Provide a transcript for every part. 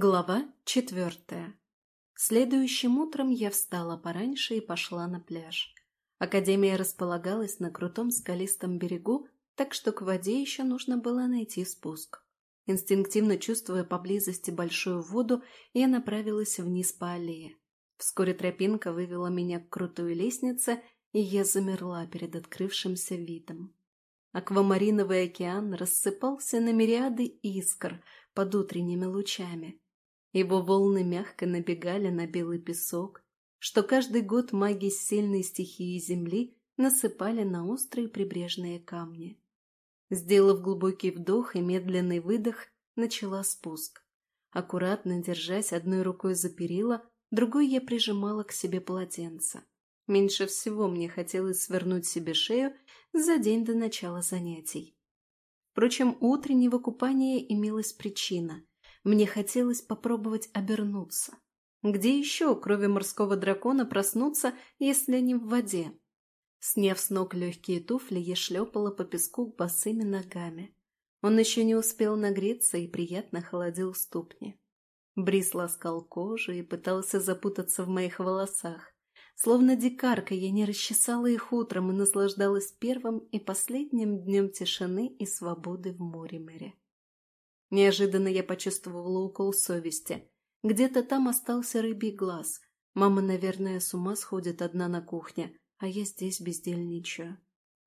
Глава четвертая. Следующим утром я встала пораньше и пошла на пляж. Академия располагалась на крутом скалистом берегу, так что к воде еще нужно было найти спуск. Инстинктивно чувствуя поблизости большую воду, я направилась вниз по аллее. Вскоре тропинка вывела меня к крутой лестнице, и я замерла перед открывшимся видом. Аквамариновый океан рассыпался на мириады искр под утренними лучами. Его волны мягко набегали на белый песок, что каждый год маги сильной стихии Земли насыпали на острые прибрежные камни. Сделав глубокий вдох и медленный выдох, начала спуск. Аккуратно держась одной рукой за перила, другой я прижимала к себе полотенце. Меньше всего мне хотелось свернуть себе шею за день до начала занятий. Впрочем, у утреннего купания имелась причина. Мне хотелось попробовать обернуться. Где еще, кроме морского дракона, проснуться, если не в воде? Сняв с ног легкие туфли, я шлепала по песку босыми ногами. Он еще не успел нагреться и приятно холодил ступни. Бриз ласкал кожу и пытался запутаться в моих волосах. Словно дикарка, я не расчесала их утром и наслаждалась первым и последним днем тишины и свободы в море-мэре. Неожиданно я почувствовала укол совести. Где-то там остался рыбий глаз. Мама, наверное, с ума сходит одна на кухне, а я здесь бездельничаю.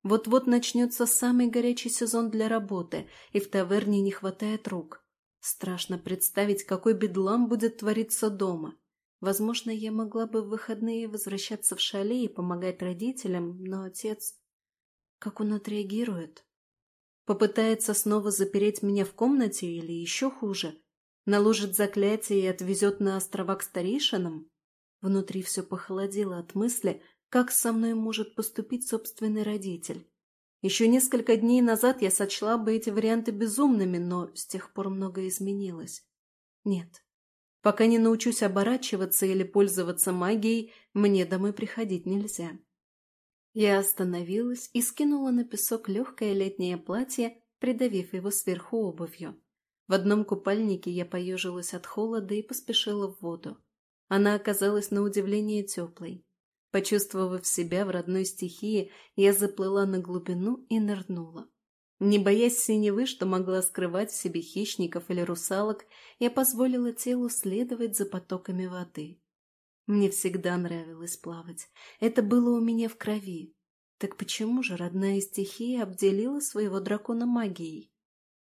Вот-вот начнется самый горячий сезон для работы, и в таверне не хватает рук. Страшно представить, какой бедлам будет твориться дома. Возможно, я могла бы в выходные возвращаться в шале и помогать родителям, но отец... Как он отреагирует? Попытается снова запереть меня в комнате или еще хуже? Наложит заклятие и отвезет на острова к старейшинам? Внутри все похолодело от мысли, как со мной может поступить собственный родитель. Еще несколько дней назад я сочла бы эти варианты безумными, но с тех пор многое изменилось. Нет, Пока не научусь оборачиваться или пользоваться магией, мне домой приходить нельзя. Я остановилась и скинула на песок легкое летнее платье, придавив его сверху обувью. В одном купальнике я поежилась от холода и поспешила в воду. Она оказалась на удивление теплой. Почувствовав себя в родной стихии, я заплыла на глубину и нырнула. Не боясь синевы, что могла скрывать в себе хищников или русалок, я позволила телу следовать за потоками воды. Мне всегда нравилось плавать. Это было у меня в крови. Так почему же родная стихия обделила своего дракона магией?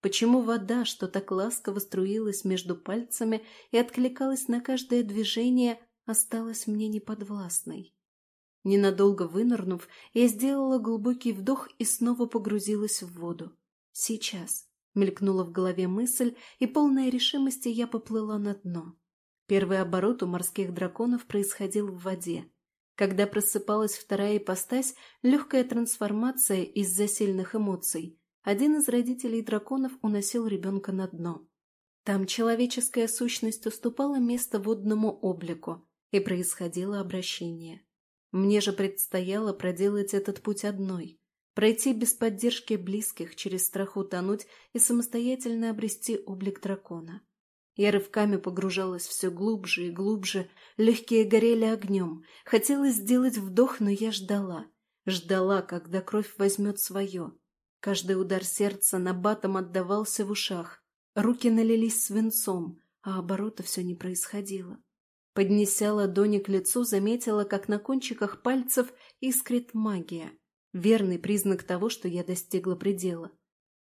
Почему вода, что так ласково струилась между пальцами и откликалась на каждое движение, осталась мне неподвластной? Ненадолго вынырнув, я сделала глубокий вдох и снова погрузилась в воду. «Сейчас», — мелькнула в голове мысль, и полная решимости я поплыла на дно. Первый оборот у морских драконов происходил в воде. Когда просыпалась вторая ипостась, легкая трансформация из-за сильных эмоций, один из родителей драконов уносил ребенка на дно. Там человеческая сущность уступала место водному облику, и происходило обращение. Мне же предстояло проделать этот путь одной, пройти без поддержки близких, через страх утонуть и самостоятельно обрести облик дракона. Я рывками погружалась все глубже и глубже, легкие горели огнем. Хотелось сделать вдох, но я ждала. Ждала, когда кровь возьмет свое. Каждый удар сердца на батом отдавался в ушах. Руки налились свинцом, а оборота все не происходило. Поднеся ладони к лицу, заметила, как на кончиках пальцев искрит магия. Верный признак того, что я достигла предела.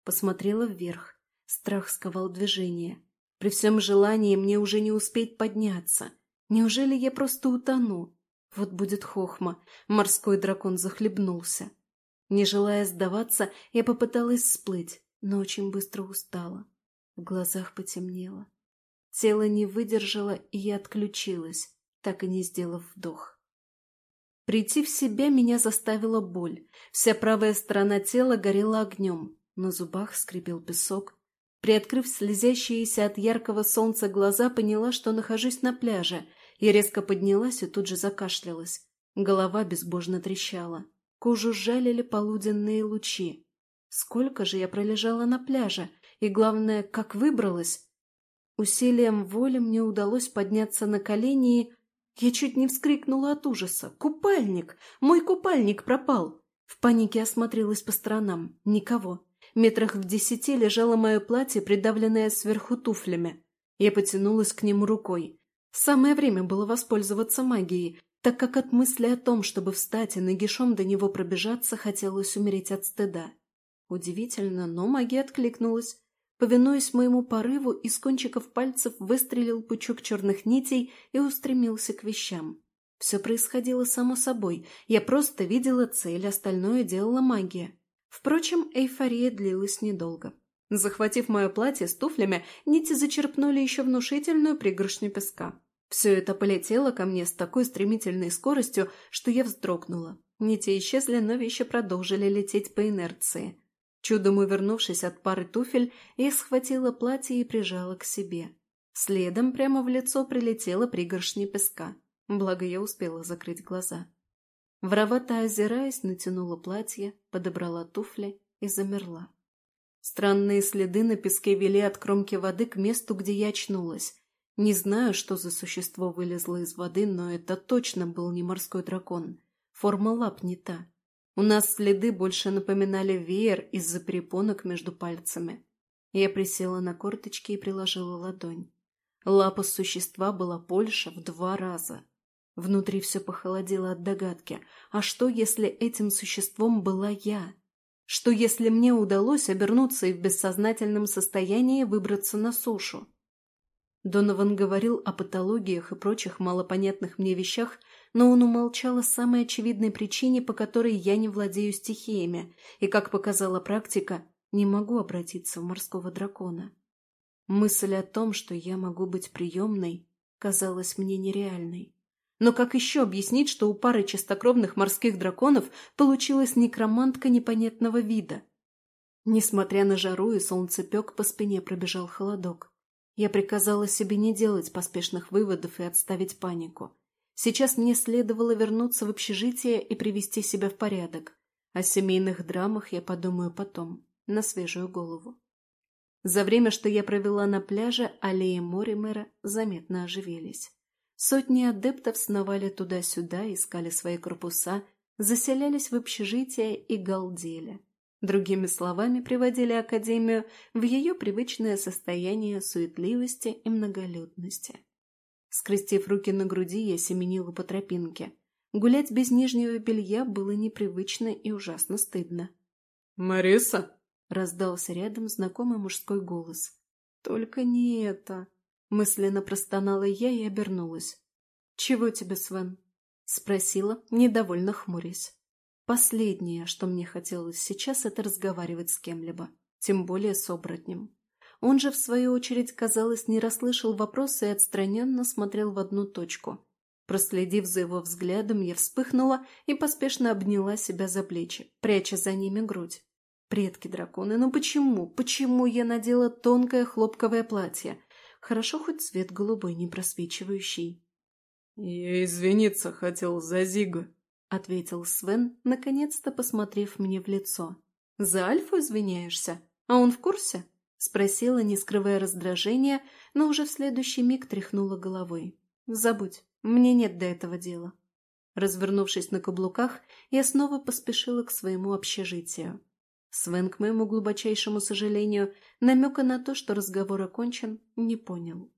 Посмотрела вверх. Страх сковал движение. При всем желании мне уже не успеть подняться. Неужели я просто утону? Вот будет хохма. Морской дракон захлебнулся. Не желая сдаваться, я попыталась всплыть, но очень быстро устала. В глазах потемнело. Тело не выдержало, и я отключилась, так и не сделав вдох. Прийти в себя меня заставила боль. Вся правая сторона тела горела огнем. На зубах скрипел песок. Приоткрыв слезящиеся от яркого солнца глаза, поняла, что нахожусь на пляже. Я резко поднялась и тут же закашлялась. Голова безбожно трещала. Кожу жалили полуденные лучи. Сколько же я пролежала на пляже? И главное, как выбралась? Усилием воли мне удалось подняться на колени и... Я чуть не вскрикнула от ужаса. «Купальник! Мой купальник пропал!» В панике осмотрелась по сторонам. Никого. Метрах в десяти лежало мое платье, придавленное сверху туфлями. Я потянулась к нему рукой. Самое время было воспользоваться магией, так как от мысли о том, чтобы встать и нагишом до него пробежаться, хотелось умереть от стыда. Удивительно, но магия откликнулась. Повинуясь моему порыву, из кончиков пальцев выстрелил пучок черных нитей и устремился к вещам. Все происходило само собой, я просто видела цель, остальное делала магия. Впрочем, эйфория длилась недолго. Захватив мое платье с туфлями, нити зачерпнули еще внушительную пригоршню песка. Все это полетело ко мне с такой стремительной скоростью, что я вздрогнула. Нити исчезли, но вещи продолжили лететь по инерции. Чудом увернувшись от пары туфель, я схватила платье и прижала к себе. Следом прямо в лицо прилетела пригоршня песка. Благо я успела закрыть глаза. Воровато озираясь, натянула платье, подобрала туфли и замерла. Странные следы на песке вели от кромки воды к месту, где я очнулась. Не знаю, что за существо вылезло из воды, но это точно был не морской дракон. Форма лап не та. У нас следы больше напоминали веер из-за перепонок между пальцами. Я присела на корточки и приложила ладонь. Лапа существа была больше в два раза. Внутри все похолодело от догадки. А что, если этим существом была я? Что, если мне удалось обернуться и в бессознательном состоянии выбраться на сушу? Донован говорил о патологиях и прочих малопонятных мне вещах, но он умолчал о самой очевидной причине, по которой я не владею стихиями, и, как показала практика, не могу обратиться в морского дракона. Мысль о том, что я могу быть приемной, казалась мне нереальной. Но как еще объяснить, что у пары чистокровных морских драконов получилась некромантка непонятного вида? Несмотря на жару и солнцепек, по спине пробежал холодок. Я приказала себе не делать поспешных выводов и отставить панику. Сейчас мне следовало вернуться в общежитие и привести себя в порядок. О семейных драмах я подумаю потом, на свежую голову. За время, что я провела на пляже, аллеи Моримера заметно оживились. Сотни адептов сновали туда-сюда, искали свои корпуса, заселялись в общежитие и галдели. Другими словами, приводили Академию в ее привычное состояние суетливости и многолюдности. Скрестив руки на груди, я семенила по тропинке. Гулять без нижнего белья было непривычно и ужасно стыдно. «Мариса?» — раздался рядом знакомый мужской голос. «Только не это!» — мысленно простонала я и обернулась. «Чего тебе, Свен?» — спросила, недовольно хмурясь. Последнее, что мне хотелось сейчас, это разговаривать с кем-либо, тем более с оборотнем. Он же, в свою очередь, казалось, не расслышал вопроса и отстраненно смотрел в одну точку. Проследив за его взглядом, я вспыхнула и поспешно обняла себя за плечи, пряча за ними грудь. Предки драконы, ну почему, почему я надела тонкое хлопковое платье? Хорошо хоть цвет голубой, не просвечивающий. «Я извиниться хотел за Зига», ответил Свен, наконец-то посмотрев мне в лицо. «За Альфу извиняешься? А он в курсе?» Спросила, не скрывая раздражения, но уже в следующий миг тряхнула головой. «Забудь, мне нет до этого дела». Развернувшись на каблуках, я снова поспешила к своему общежитию. Свен, к моему глубочайшему сожалению, намека на то, что разговор окончен, не понял.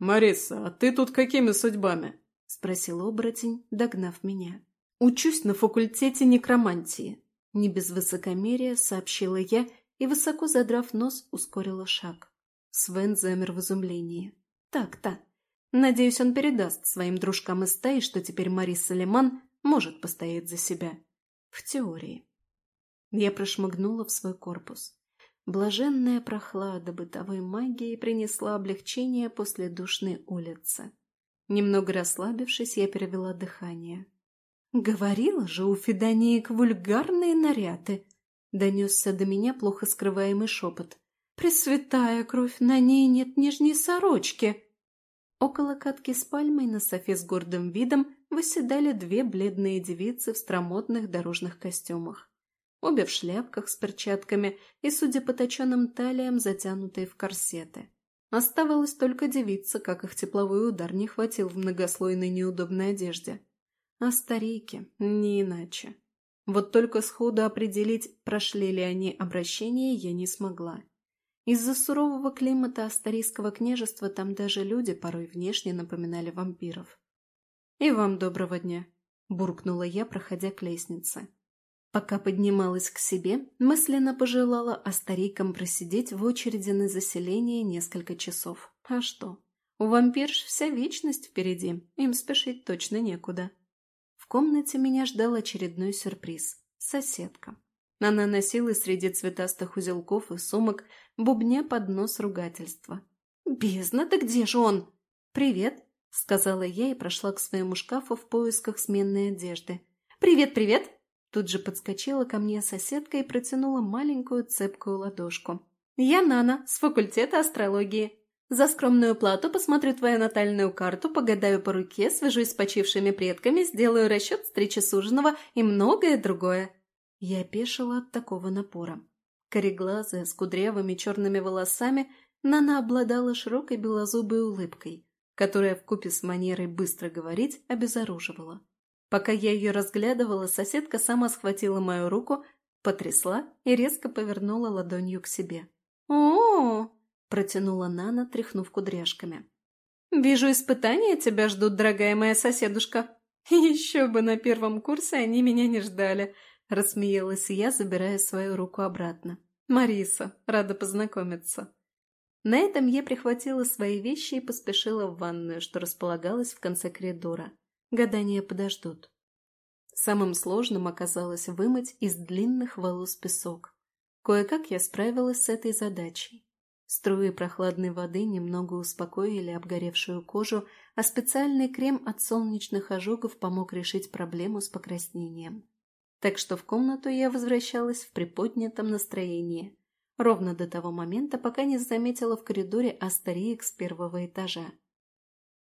«Мариса, а ты тут какими судьбами?» — спросил оборотень, догнав меня. «Учусь на факультете некромантии», — не без высокомерия сообщила я и, высоко задрав нос, ускорила шаг. Свен замер в изумлении. «Так-то. Надеюсь, он передаст своим дружкам из стаи, что теперь Марис Салиман может постоять за себя. В теории». Я прошмыгнула в свой корпус. Блаженная прохлада бытовой магии принесла облегчение после душной улицы. Немного расслабившись, я перевела дыхание. «Говорила же у Феданиек вульгарные наряды!» — донесся до меня плохо скрываемый шепот. «Пресвятая кровь, на ней нет нижней сорочки!» Около катки с пальмой на софе с гордым видом выседали две бледные девицы в стромотных дорожных костюмах. Обе в шляпках с перчатками и, судя по точенным талиям, затянутые в корсеты. Оставалось только дивиться, как их тепловой удар не хватил в многослойной неудобной одежде. А старики не иначе. Вот только сходу определить, прошли ли они обращение, я не смогла. Из-за сурового климата Астарийского княжества там даже люди порой внешне напоминали вампиров. «И вам доброго дня», – буркнула я, проходя к лестнице. Пока поднималась к себе, мысленно пожелала Астарикам просидеть в очереди на заселение несколько часов. А что? У вампирш вся вечность впереди, им спешить точно некуда. В комнате меня ждал очередной сюрприз – соседка. Она носила среди цветастых узелков и сумок, бубня под нос ругательства. «Бездна, да где же он?» «Привет», – сказала я и прошла к своему шкафу в поисках сменной одежды. «Привет, привет!» Тут же подскочила ко мне соседка и протянула маленькую цепкую ладошку. «Я Нана, с факультета астрологии. За скромную плату посмотрю твою натальную карту, погадаю по руке, свяжусь с почившими предками, сделаю расчет встречи суженого и многое другое. Я опешила от такого напора. Кореглазая, с кудрявыми черными волосами, Нана обладала широкой белозубой улыбкой, которая вкупе с манерой быстро говорить обезоруживала. Пока я ее разглядывала, соседка сама схватила мою руку, потрясла и резко повернула ладонью к себе. «О-о-о!» протянула Нана, тряхнув кудряшками. «Вижу, испытания тебя ждут, дорогая моя соседушка. Еще бы на первом курсе они меня не ждали», — рассмеялась я, забирая свою руку обратно. «Мариса, рада познакомиться». На этом я прихватила свои вещи и поспешила в ванную, что располагалась в конце коридора. Гадания подождут. Самым сложным оказалось вымыть из длинных волос песок. Кое-как я справилась с этой задачей. Струи прохладной воды немного успокоили обгоревшую кожу, а специальный крем от солнечных ожогов помог решить проблему с покраснением. Так что в комнату я возвращалась в приподнятом настроении, ровно до того момента, пока не заметила в коридоре Астариек с первого этажа.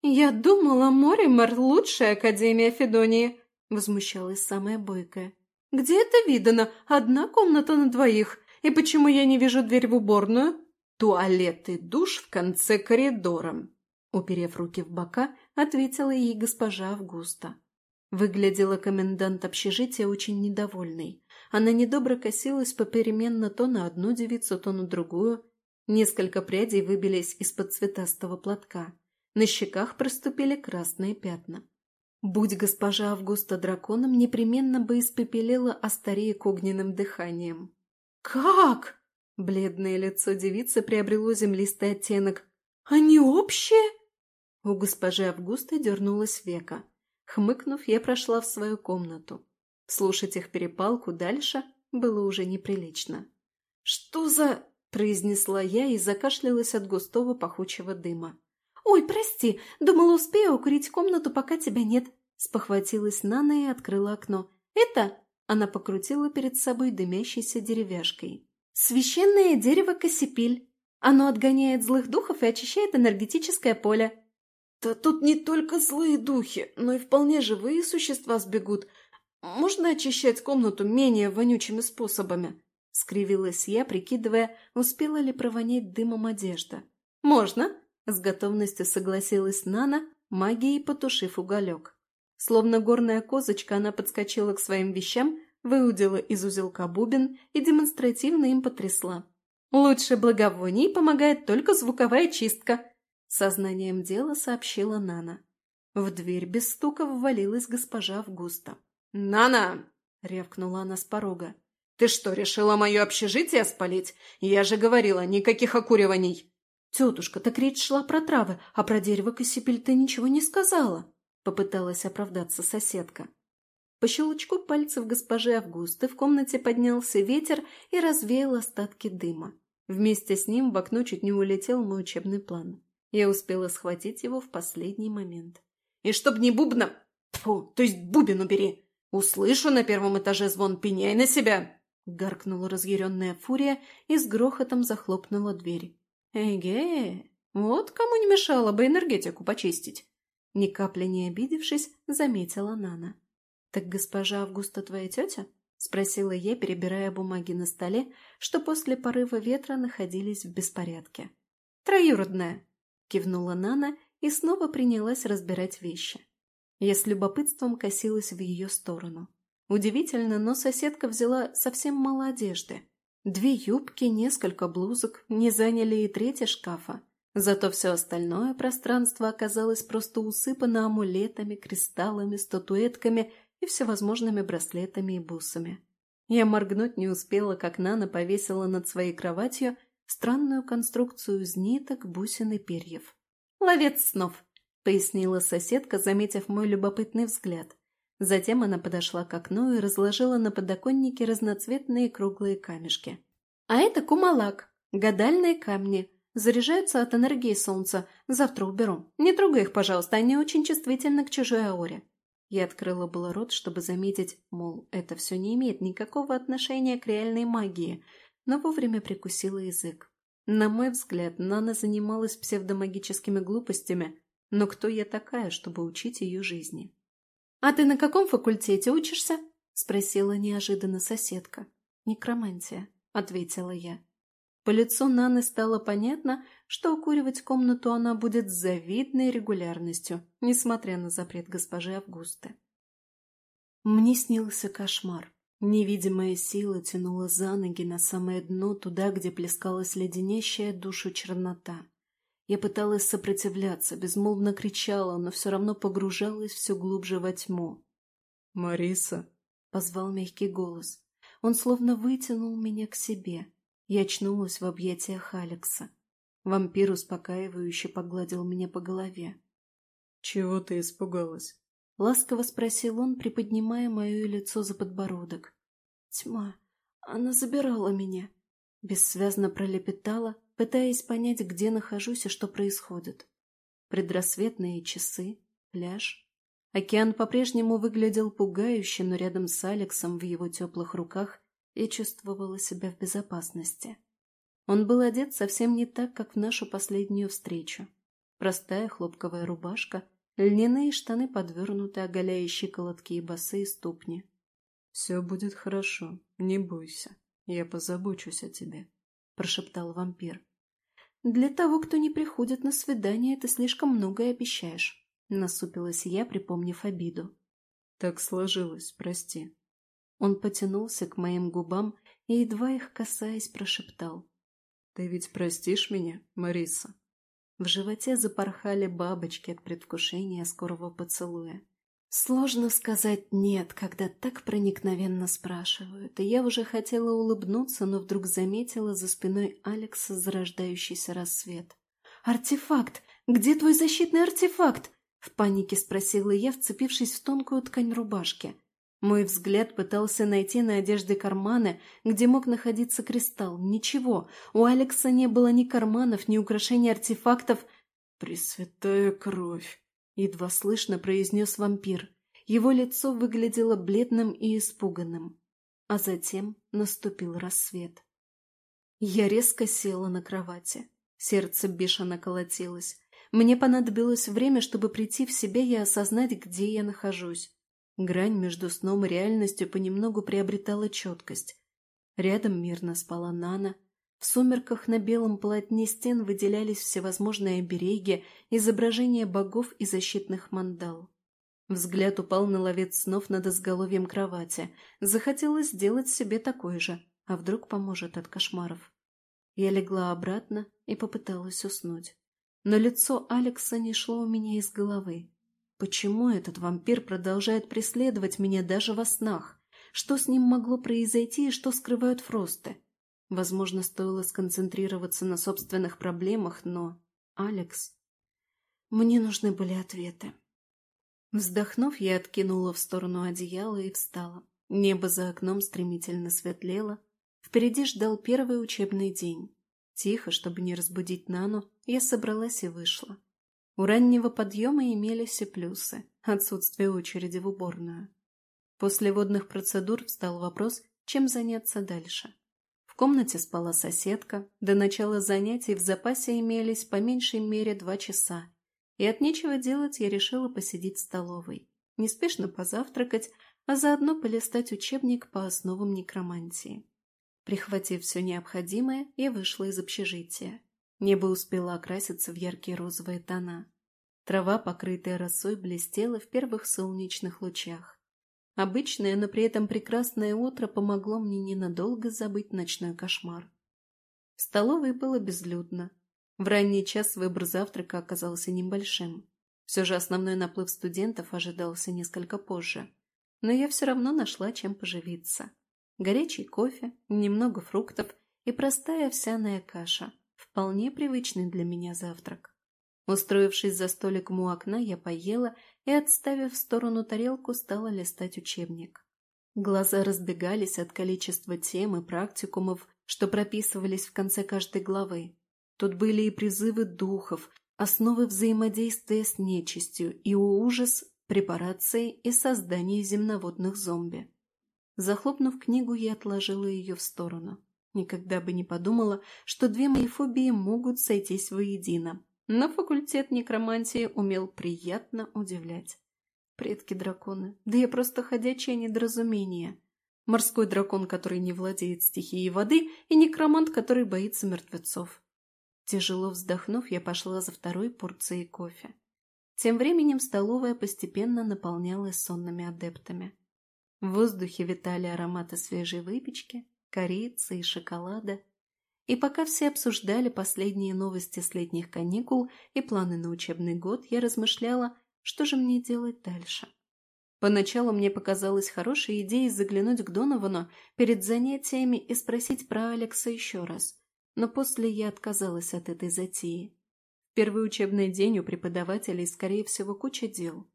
«Я думала, Моримар – лучшая Академия Федонии!» – возмущалась самая бойкая. «Где это видано? Одна комната на двоих. И почему я не вижу дверь в уборную?» «Туалет и душ в конце коридора», — уперев руки в бока, ответила ей госпожа Августа. Выглядела комендант общежития очень недовольной. Она недобро косилась попеременно то на одну девицу, то на другую. Несколько прядей выбились из-под цветастого платка. На щеках проступили красные пятна. Будь госпожа Августа драконом, непременно бы испепелила Астареек огненным дыханием. «Как?» Бледное лицо девицы приобрело землистый оттенок. «Они общие?» У госпожи Августы дернулась века. Хмыкнув, я прошла в свою комнату. Слушать их перепалку дальше было уже неприлично. «Что за...» – произнесла я и закашлялась от густого пахучего дыма. «Ой, прости, думала, успею укурить комнату, пока тебя нет», – спохватилась Нана и открыла окно. «Это...» – она покрутила перед собой дымящейся деревяшкой. Священное дерево Кассипиль. Оно отгоняет злых духов и очищает энергетическое поле. Да тут не только злые духи, но и вполне живые существа сбегут. Можно очищать комнату менее вонючими способами? Скривилась я, прикидывая, успела ли провонять дымом одежда. «Можно!» – с готовностью согласилась Нана, магией потушив уголек. Словно горная козочка, она подскочила к своим вещам выудила из узелка бубен и демонстративно им потрясла. «Лучше благовоний помогает только звуковая чистка», — сознанием дела сообщила Нана. В дверь без стука ввалилась госпожа Августа. «Нана!» — рявкнула она с порога. «Ты что, решила мое общежитие спалить? Я же говорила, никаких окуриваний!» «Тетушка, так речь шла про травы, а про дерево Кассипель ты ничего не сказала!» — попыталась оправдаться соседка. По щелчку пальцев госпожи Августы в комнате поднялся ветер и развеял остатки дыма. Вместе с ним в окно чуть не улетел мой учебный план. Я успела схватить его в последний момент. «И чтоб не бубна... Тьфу, то есть бубен убери! Услышу на первом этаже звон, пеняй на себя!» Гаркнула разъяренная фурия и с грохотом захлопнула дверь. «Эге, вот кому не мешало бы энергетику почистить!» Ни капли не обидевшись, заметила Нана. «Так госпожа Августа твоя тетя?» — спросила я, перебирая бумаги на столе, что после порыва ветра находились в беспорядке. «Троюродная», — кивнула Нана и снова принялась разбирать вещи. Я с любопытством косилась в ее сторону. Удивительно, но соседка взяла совсем мало одежды. Две юбки, несколько блузок не заняли и третье шкафа. Зато все остальное пространство оказалось просто усыпано амулетами, кристаллами, статуэтками и всевозможными браслетами и бусами. Я моргнуть не успела, как Нана повесила над своей кроватью странную конструкцию из ниток, бусин и перьев. «Ловец снов!» — пояснила соседка, заметив мой любопытный взгляд. Затем она подошла к окну и разложила на подоконнике разноцветные круглые камешки. «А это кумалак, гадальные камни. Заряжаются от энергии солнца. Завтра уберу. Не трогай их, пожалуйста, они очень чувствительны к чужой ауре». Я открыла было рот, чтобы заметить, мол, это все не имеет никакого отношения к реальной магии, но вовремя прикусила язык. На мой взгляд, Нана занималась псевдомагическими глупостями, но кто я такая, чтобы учить ее жизни? «А ты на каком факультете учишься?» — спросила неожиданно соседка. «Некромантия», — ответила я. По лицу Наны стало понятно, что укуривать комнату она будет с завидной регулярностью, несмотря на запрет госпожи Августы. Мне снился кошмар. Невидимая сила тянула за ноги на самое дно, туда, где плескалась леденящая душу чернота. Я пыталась сопротивляться, безмолвно кричала, но все равно погружалась все глубже во тьму. «Мариса!» — позвал мягкий голос. Он словно вытянул меня к себе. Я очнулась в объятиях Алекса. Вампир успокаивающе погладил меня по голове. «Чего ты испугалась?» — ласково спросил он, приподнимая мое лицо за подбородок. «Тьма, она забирала меня!» Бессвязно пролепетала, пытаясь понять, где нахожусь и что происходит. Предрассветные часы, пляж. Океан по-прежнему выглядел пугающе, но рядом с Алексом в его теплых руках я чувствовала себя в безопасности. Он был одет совсем не так, как в нашу последнюю встречу. Простая хлопковая рубашка, льняные штаны подвернуты, оголяя щиколотки и босые ступни. «Все будет хорошо, не бойся, я позабочусь о тебе», — прошептал вампир. «Для того, кто не приходит на свидание, ты слишком многое обещаешь», — насупилась я, припомнив обиду. «Так сложилось, прости». Он потянулся к моим губам и, едва их касаясь, прошептал. «Ты ведь простишь меня, Мариса?» В животе запорхали бабочки от предвкушения скорого поцелуя. Сложно сказать «нет», когда так проникновенно спрашивают, и я уже хотела улыбнуться, но вдруг заметила за спиной Алекса зарождающийся рассвет. «Артефакт! Где твой защитный артефакт?» В панике спросила я, вцепившись в тонкую ткань рубашки. Мой взгляд пытался найти на одежде карманы, где мог находиться кристалл. Ничего, у Алекса не было ни карманов, ни украшений артефактов. «Пресвятая кровь!» Едва слышно произнес вампир. Его лицо выглядело бледным и испуганным. А затем наступил рассвет. Я резко села на кровати. Сердце бешено колотилось. Мне понадобилось время, чтобы прийти в себя и осознать, где я нахожусь. Грань между сном и реальностью понемногу приобретала четкость. Рядом мирно спала Нана, в сумерках на белом полотне стен выделялись всевозможные обереги, изображения богов и защитных мандал. Взгляд упал на ловец снов над изголовьем кровати. Захотелось сделать себе такой же, а вдруг поможет от кошмаров. Я легла обратно и попыталась уснуть. Но лицо Алекса не шло у меня из головы. Почему этот вампир продолжает преследовать меня даже во снах? Что с ним могло произойти и что скрывают фросты? Возможно, стоило сконцентрироваться на собственных проблемах, но... Алекс... Мне нужны были ответы. Вздохнув, я откинула в сторону одеяла и встала. Небо за окном стремительно светлело. Впереди ждал первый учебный день. Тихо, чтобы не разбудить Нану, я собралась и вышла. У раннего подъема имелись и плюсы. Отсутствие очереди в уборную. После водных процедур встал вопрос, чем заняться дальше. В комнате спала соседка, до начала занятий в запасе имелись по меньшей мере два часа, и от нечего делать я решила посидеть в столовой, неспешно позавтракать, а заодно полистать учебник по основам некромантии. Прихватив все необходимое, я вышла из общежития. Небо успело окраситься в яркие розовые тона. Трава, покрытая росой, блестела в первых солнечных лучах. Обычное, но при этом прекрасное утро помогло мне ненадолго забыть ночной кошмар. В столовой было безлюдно. В ранний час выбор завтрака оказался небольшим. Все же основной наплыв студентов ожидался несколько позже. Но я все равно нашла чем поживиться. Горячий кофе, немного фруктов и простая овсяная каша. Вполне привычный для меня завтрак. Устроившись за столиком у окна, я поела и, отставив в сторону тарелку, стала листать учебник. Глаза разбегались от количества тем и практикумов, что прописывались в конце каждой главы. Тут были и призывы духов, основы взаимодействия с нечистью и ужас препарации и создания земноводных зомби. Захлопнув книгу, я отложила ее в сторону. Никогда бы не подумала, что две мои фобии могут сойтись воедино. Но факультет некромантии умел приятно удивлять. Предки-драконы. Да я просто ходячее недоразумение. Морской дракон, который не владеет стихией воды, и некромант, который боится мертвецов. Тяжело вздохнув, я пошла за второй порцией кофе. Тем временем столовая постепенно наполнялась сонными адептами. В воздухе витали ароматы свежей выпечки, корицы и шоколада. И пока все обсуждали последние новости с летних каникул и планы на учебный год, я размышляла, что же мне делать дальше. Поначалу мне показалось хорошей идеей заглянуть к Доновану перед занятиями и спросить про Алекса еще раз – но после я отказалась от этой затеи. В первый учебный день у преподавателей, скорее всего, куча дел.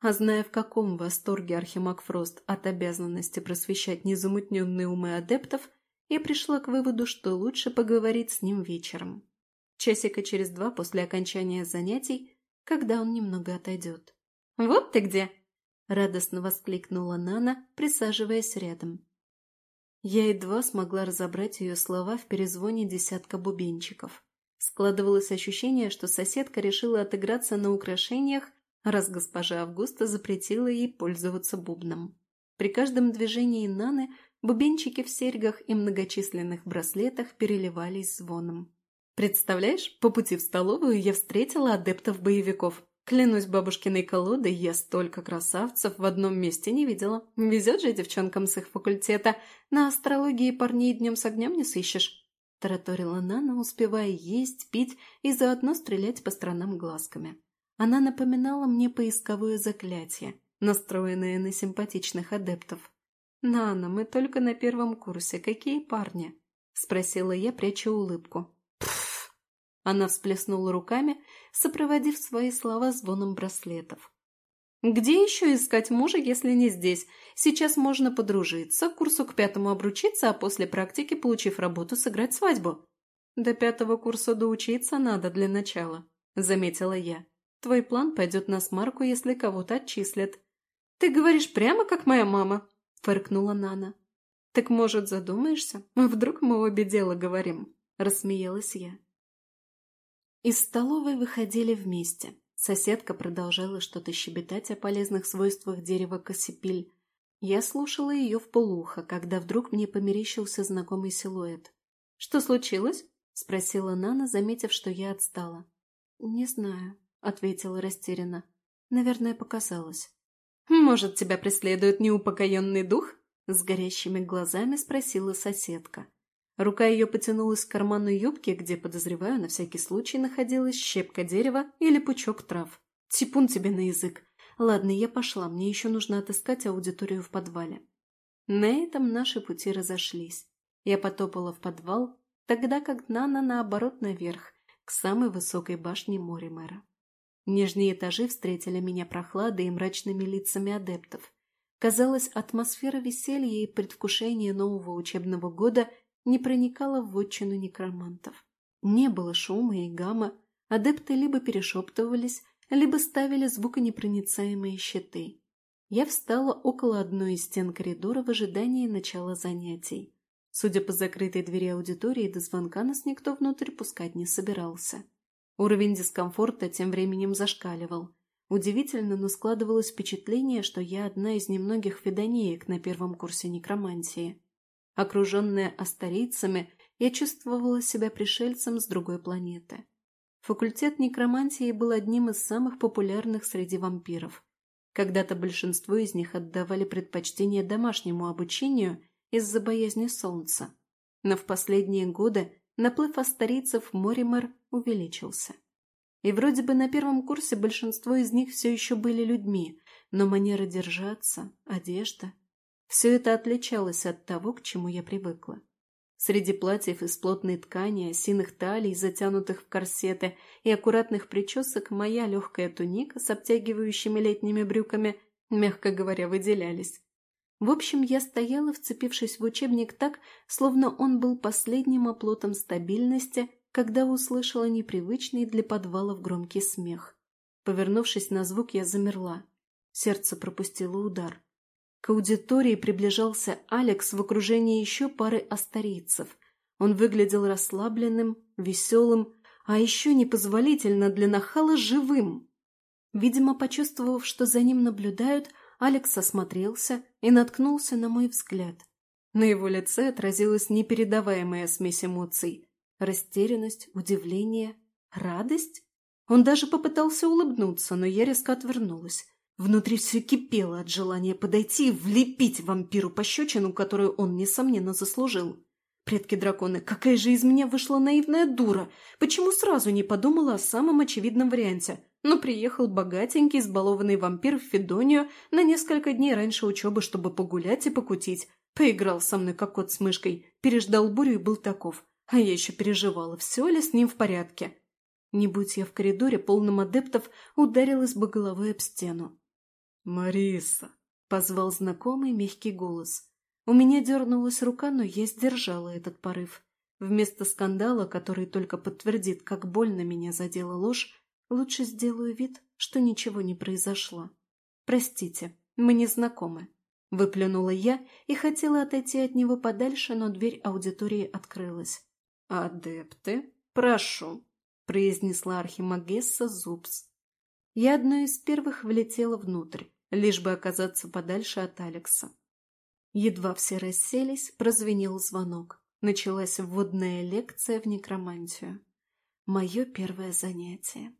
А зная, в каком восторге Архимаг Фрост от обязанности просвещать незамутненные умы адептов, я пришла к выводу, что лучше поговорить с ним вечером. Часика через два после окончания занятий, когда он немного отойдет. «Вот ты где!» – радостно воскликнула Нана, присаживаясь рядом. Я едва смогла разобрать ее слова в перезвоне десятка бубенчиков. Складывалось ощущение, что соседка решила отыграться на украшениях, раз госпожа Августа запретила ей пользоваться бубном. При каждом движении Наны бубенчики в серьгах и многочисленных браслетах переливались звоном. «Представляешь, по пути в столовую я встретила адептов-боевиков. Клянусь бабушкиной колодой, я столько красавцев в одном месте не видела. Везет же девчонкам с их факультета. На астрологии парней днем с огнем не сыщешь. Тараторила Нана, успевая есть, пить и заодно стрелять по сторонам глазками. Она напоминала мне поисковое заклятие, настроенное на симпатичных адептов. «Нана, мы только на первом курсе. Какие парни?» – спросила я, пряча улыбку. Она всплеснула руками, сопроводив свои слова звоном браслетов. «Где еще искать мужа, если не здесь? Сейчас можно подружиться, курсу к пятому обручиться, а после практики, получив работу, сыграть свадьбу». «До пятого курса доучиться надо для начала», — заметила я. «Твой план пойдет на смарку, если кого-то отчислят». «Ты говоришь прямо, как моя мама», — фыркнула Нана. «Так, может, задумаешься? Вдруг мы обе дело говорим?» — рассмеялась я. Из столовой выходили вместе. Соседка продолжала что-то щебетать о полезных свойствах дерева кассипиль. Я слушала ее в полухо, когда вдруг мне померещился знакомый силуэт. «Что случилось?» – спросила Нана, заметив, что я отстала. «Не знаю», – ответила растерянно. «Наверное, показалось». «Может, тебя преследует неупокоенный дух?» – с горящими глазами спросила соседка. Рука ее потянулась к карману юбки, где, подозреваю, на всякий случай находилась щепка дерева или пучок трав. Типун тебе на язык. Ладно, я пошла, мне еще нужно отыскать аудиторию в подвале. На этом наши пути разошлись. Я потопала в подвал, тогда как Нана наоборот наверх, к самой высокой башне Моримера. Нижние этажи встретили меня прохладой и мрачными лицами адептов. Казалось, атмосфера веселья и предвкушения нового учебного года – не проникала в вотчину некромантов. Не было шума и гамма, адепты либо перешептывались, либо ставили звуконепроницаемые щиты. Я встала около одной из стен коридора в ожидании начала занятий. Судя по закрытой двери аудитории, до звонка нас никто внутрь пускать не собирался. Уровень дискомфорта тем временем зашкаливал. Удивительно, но складывалось впечатление, что я одна из немногих фидонеек на первом курсе некромантии. Окруженная астарийцами я чувствовала себя пришельцем с другой планеты. Факультет некромантии был одним из самых популярных среди вампиров. Когда-то большинство из них отдавали предпочтение домашнему обучению из-за боязни солнца. Но в последние годы наплыв астарийцев Моример увеличился. И вроде бы на первом курсе большинство из них все еще были людьми, но манера держаться, одежда – все это отличалось от того, к чему я привыкла. Среди платьев из плотной ткани, осиных талий, затянутых в корсеты и аккуратных причесок моя легкая туника с обтягивающими летними брюками, мягко говоря, выделялись. В общем, я стояла, вцепившись в учебник так, словно он был последним оплотом стабильности, когда услышала непривычный для подвалов громкий смех. Повернувшись на звук, я замерла. Сердце пропустило удар. К аудитории приближался Алекс в окружении еще пары астарийцев. Он выглядел расслабленным, веселым, а еще непозволительно для нахала живым. Видимо, почувствовав, что за ним наблюдают, Алекс осмотрелся и наткнулся на мой взгляд. На его лице отразилась непередаваемая смесь эмоций. Растерянность, удивление, радость. Он даже попытался улыбнуться, но я резко отвернулась. Внутри все кипело от желания подойти и влепить вампиру пощечину, которую он, несомненно, заслужил. Предки-драконы, какая же из меня вышла наивная дура! Почему сразу не подумала о самом очевидном варианте? Но приехал богатенький, избалованный вампир в Федонию на несколько дней раньше учебы, чтобы погулять и покутить. Поиграл со мной, как кот с мышкой, переждал бурю и был таков. А я еще переживала, все ли с ним в порядке. Не будь я в коридоре, полном адептов, ударилась бы головой об стену. «Мариса!» — позвал знакомый мягкий голос. У меня дернулась рука, но я сдержала этот порыв. Вместо скандала, который только подтвердит, как больно меня задела ложь, лучше сделаю вид, что ничего не произошло. «Простите, мы не знакомы», — выплюнула я и хотела отойти от него подальше, но дверь аудитории открылась. «Адепты, прошу», — произнесла архимагесса Зубс. Я одной из первых влетела внутрь лишь бы оказаться подальше от Алекса. Едва все расселись, прозвенел звонок. Началась вводная лекция в некромантию. Мое первое занятие.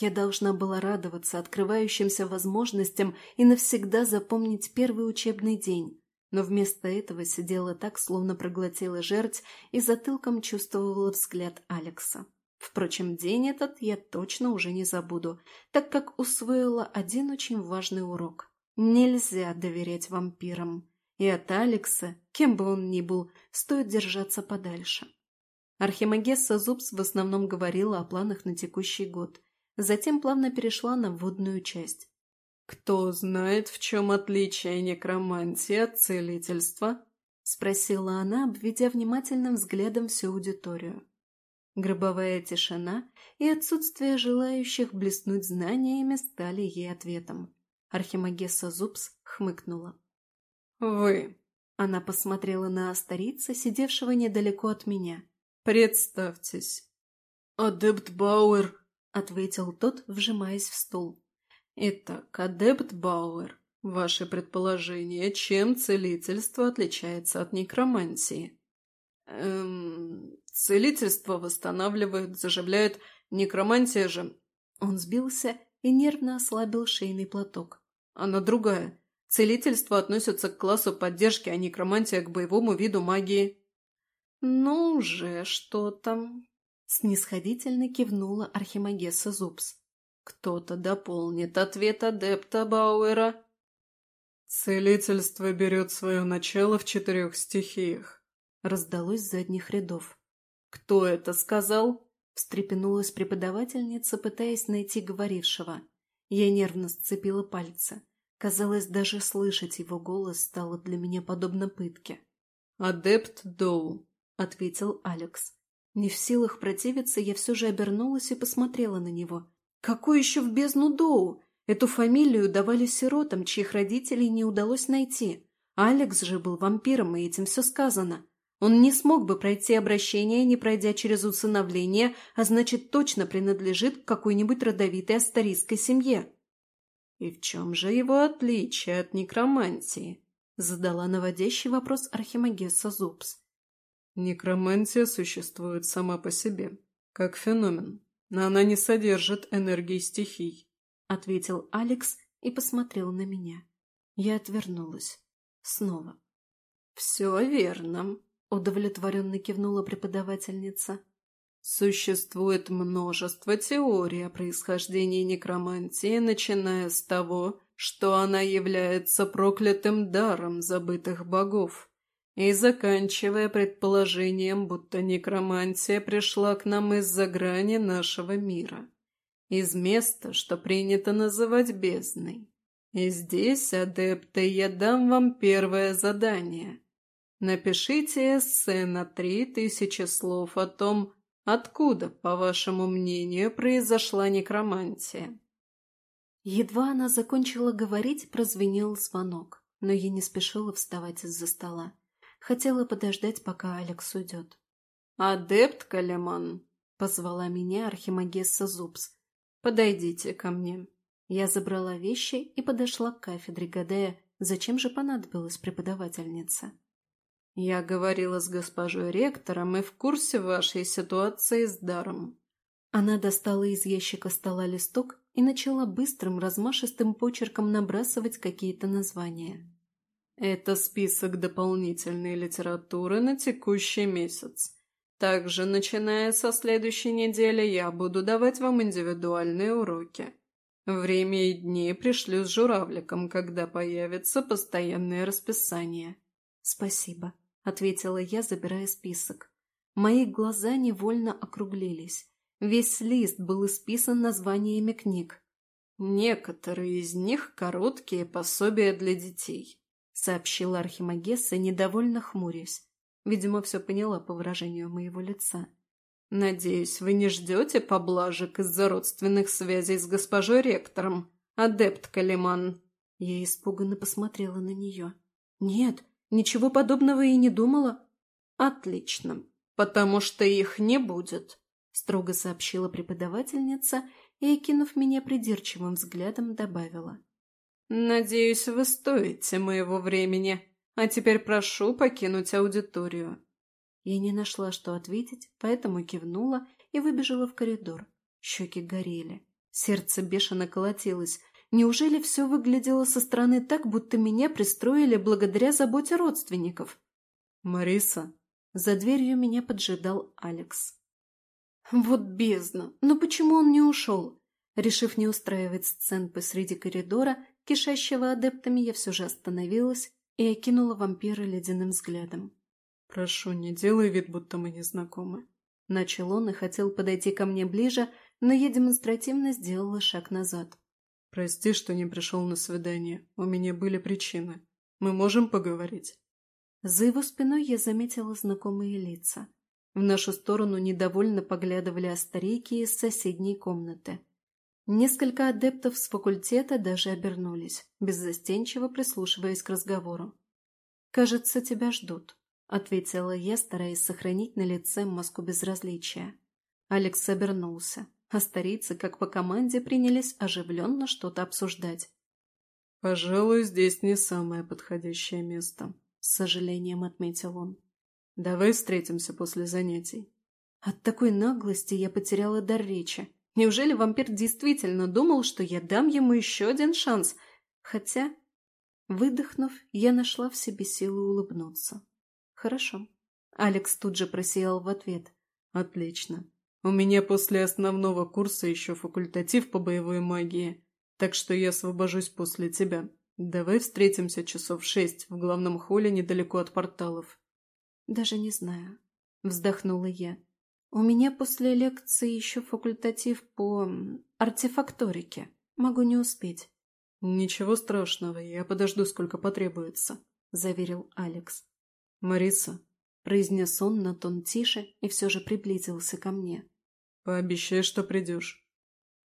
Я должна была радоваться открывающимся возможностям и навсегда запомнить первый учебный день, но вместо этого сидела так, словно проглотила жерть и затылком чувствовала взгляд Алекса. Впрочем, день этот я точно уже не забуду, так как усвоила один очень важный урок. Нельзя доверять вампирам. И от Алекса, кем бы он ни был, стоит держаться подальше. Архимагесса Зубс в основном говорила о планах на текущий год. Затем плавно перешла на вводную часть. «Кто знает, в чем отличие некромантии от целительства?» – спросила она, обведя внимательным взглядом всю аудиторию. Гробовая тишина и отсутствие желающих блеснуть знаниями стали ей ответом. Архимагесса Зубс хмыкнула. «Вы!» Она посмотрела на Астарица, сидевшего недалеко от меня. «Представьтесь!» «Адепт Бауэр!» — ответил тот, вжимаясь в стул. «Итак, адепт Бауэр, ваше предположение, чем целительство отличается от некромантии?» «Эм, Целительство восстанавливает, заживляет, некромантия же. Он сбился и нервно ослабил шейный платок. Она другая. Целительство относится к классу поддержки, а некромантия к боевому виду магии. Ну же, что там? Снисходительно кивнула Архимагесса Зубс. Кто-то дополнит ответ адепта Бауэра. Целительство берет свое начало в четырех стихиях. Раздалось с задних рядов. «Кто это сказал?» – встрепенулась преподавательница, пытаясь найти говорившего. Я нервно сцепила пальцы. Казалось, даже слышать его голос стало для меня подобно пытке. «Адепт Доу», — ответил Алекс. Не в силах противиться, я все же обернулась и посмотрела на него. «Какой еще в бездну Доу? Эту фамилию давали сиротам, чьих родителей не удалось найти. Алекс же был вампиром, и этим все сказано. Он не смог бы пройти обращение, не пройдя через усыновление, а значит, точно принадлежит к какой-нибудь родовитой астарийской семье. «И в чем же его отличие от некромантии?» – задала наводящий вопрос Архимагесса Зубс. Некромантия существует сама по себе, как феномен, но она не содержит энергии стихий», — ответил Алекс и посмотрел на меня. Я отвернулась. Снова. «Все верно», — удовлетворенно кивнула преподавательница. Существует множество теорий о происхождении некромантии, начиная с того, что она является проклятым даром забытых богов, и заканчивая предположением, будто некромантия пришла к нам из-за грани нашего мира, из места, что принято называть бездной. И здесь, адепты, я дам вам первое задание. Напишите эссе на три тысячи слов о том, Откуда, по вашему мнению, произошла некромантия?» Едва она закончила говорить, прозвенел звонок, но я не спешила вставать из-за стола. Хотела подождать, пока Алекс уйдет. «Адепт Калеман!» — позвала меня Архимагесса Зубс. «Подойдите ко мне». Я забрала вещи и подошла к кафедре, гадая, зачем же понадобилась преподавательница. «Я говорила с госпожой ректором и в курсе вашей ситуации с даром». Она достала из ящика стола листок и начала быстрым размашистым почерком набрасывать какие-то названия. «Это список дополнительной литературы на текущий месяц. Также, начиная со следующей недели, я буду давать вам индивидуальные уроки. Время и дни пришлю с журавликом, когда появится постоянное расписание». «Спасибо», — ответила я, забирая список. Мои глаза невольно округлились. Весь лист был исписан названиями книг. «Некоторые из них короткие пособия для детей», — сообщила Архимагесса, недовольно хмурясь. Видимо, все поняла по выражению моего лица. «Надеюсь, вы не ждете поблажек из-за родственных связей с госпожой ректором, адепт Калиман?» Я испуганно посмотрела на нее. «Нет, Ничего подобного и не думала. Отлично, потому что их не будет, строго сообщила преподавательница и, окинув меня придирчивым взглядом, добавила. Надеюсь, вы стоите моего времени, а теперь прошу покинуть аудиторию. Я не нашла, что ответить, поэтому кивнула и выбежала в коридор. Щеки горели. Сердце бешено колотилось, Неужели все выглядело со стороны так, будто меня пристроили благодаря заботе родственников? «Мариса!» За дверью меня поджидал Алекс. Вот бездна! Но почему он не ушел? Решив не устраивать сцен посреди коридора, кишащего адептами, я все же остановилась и окинула вампира ледяным взглядом. «Прошу, не делай вид, будто мы не знакомы». Начал он и хотел подойти ко мне ближе, но я демонстративно сделала шаг назад. «Прости, что не пришел на свидание. У меня были причины. Мы можем поговорить?» За его спиной я заметила знакомые лица. В нашу сторону недовольно поглядывали остарейки из соседней комнаты. Несколько адептов с факультета даже обернулись, беззастенчиво прислушиваясь к разговору. «Кажется, тебя ждут», — ответила я, стараясь сохранить на лице маску безразличия. Алекс обернулся а старицы, как по команде, принялись оживленно что-то обсуждать. «Пожалуй, здесь не самое подходящее место», — с сожалением отметил он. «Давай встретимся после занятий». От такой наглости я потеряла дар речи. Неужели вампир действительно думал, что я дам ему еще один шанс? Хотя, выдохнув, я нашла в себе силы улыбнуться. «Хорошо». Алекс тут же просиял в ответ. «Отлично. У меня после основного курса еще факультатив по боевой магии, так что я освобожусь после тебя. Давай встретимся часов шесть в главном холле недалеко от порталов. Даже не знаю. Вздохнула я. У меня после лекции еще факультатив по артефакторике. Могу не успеть. Ничего страшного, я подожду, сколько потребуется, заверил Алекс. Мариса, произнес он на тон тише и все же приблизился ко мне. «Пообещай, что придешь».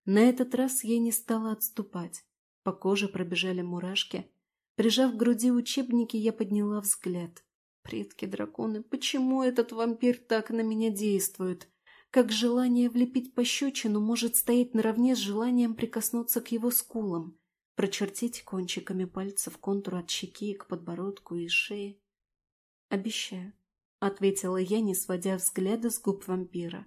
На этот раз я не стала отступать. По коже пробежали мурашки. Прижав к груди учебники, я подняла взгляд. Предки драконы, почему этот вампир так на меня действует? Как желание влепить пощечину может стоять наравне с желанием прикоснуться к его скулам, прочертить кончиками пальцев контур от щеки к подбородку и шее. Обещаю. ответила я, не сводя взгляда с губ вампира.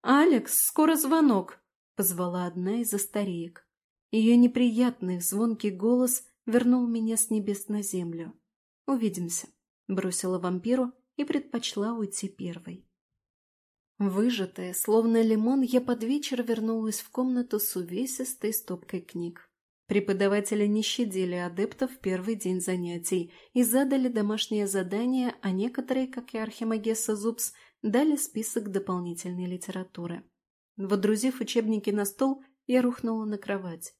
«Алекс, скоро звонок!» — позвала одна из стареек. Ее неприятный, звонкий голос вернул меня с небес на землю. «Увидимся», — бросила вампиру и предпочла уйти первой. Выжатая, словно лимон, я под вечер вернулась в комнату с увесистой стопкой книг. Преподаватели не щадили адептов в первый день занятий и задали домашнее задание, а некоторые, как и Архимагесса Зубс, дали список дополнительной литературы. Водрузив учебники на стол, я рухнула на кровать.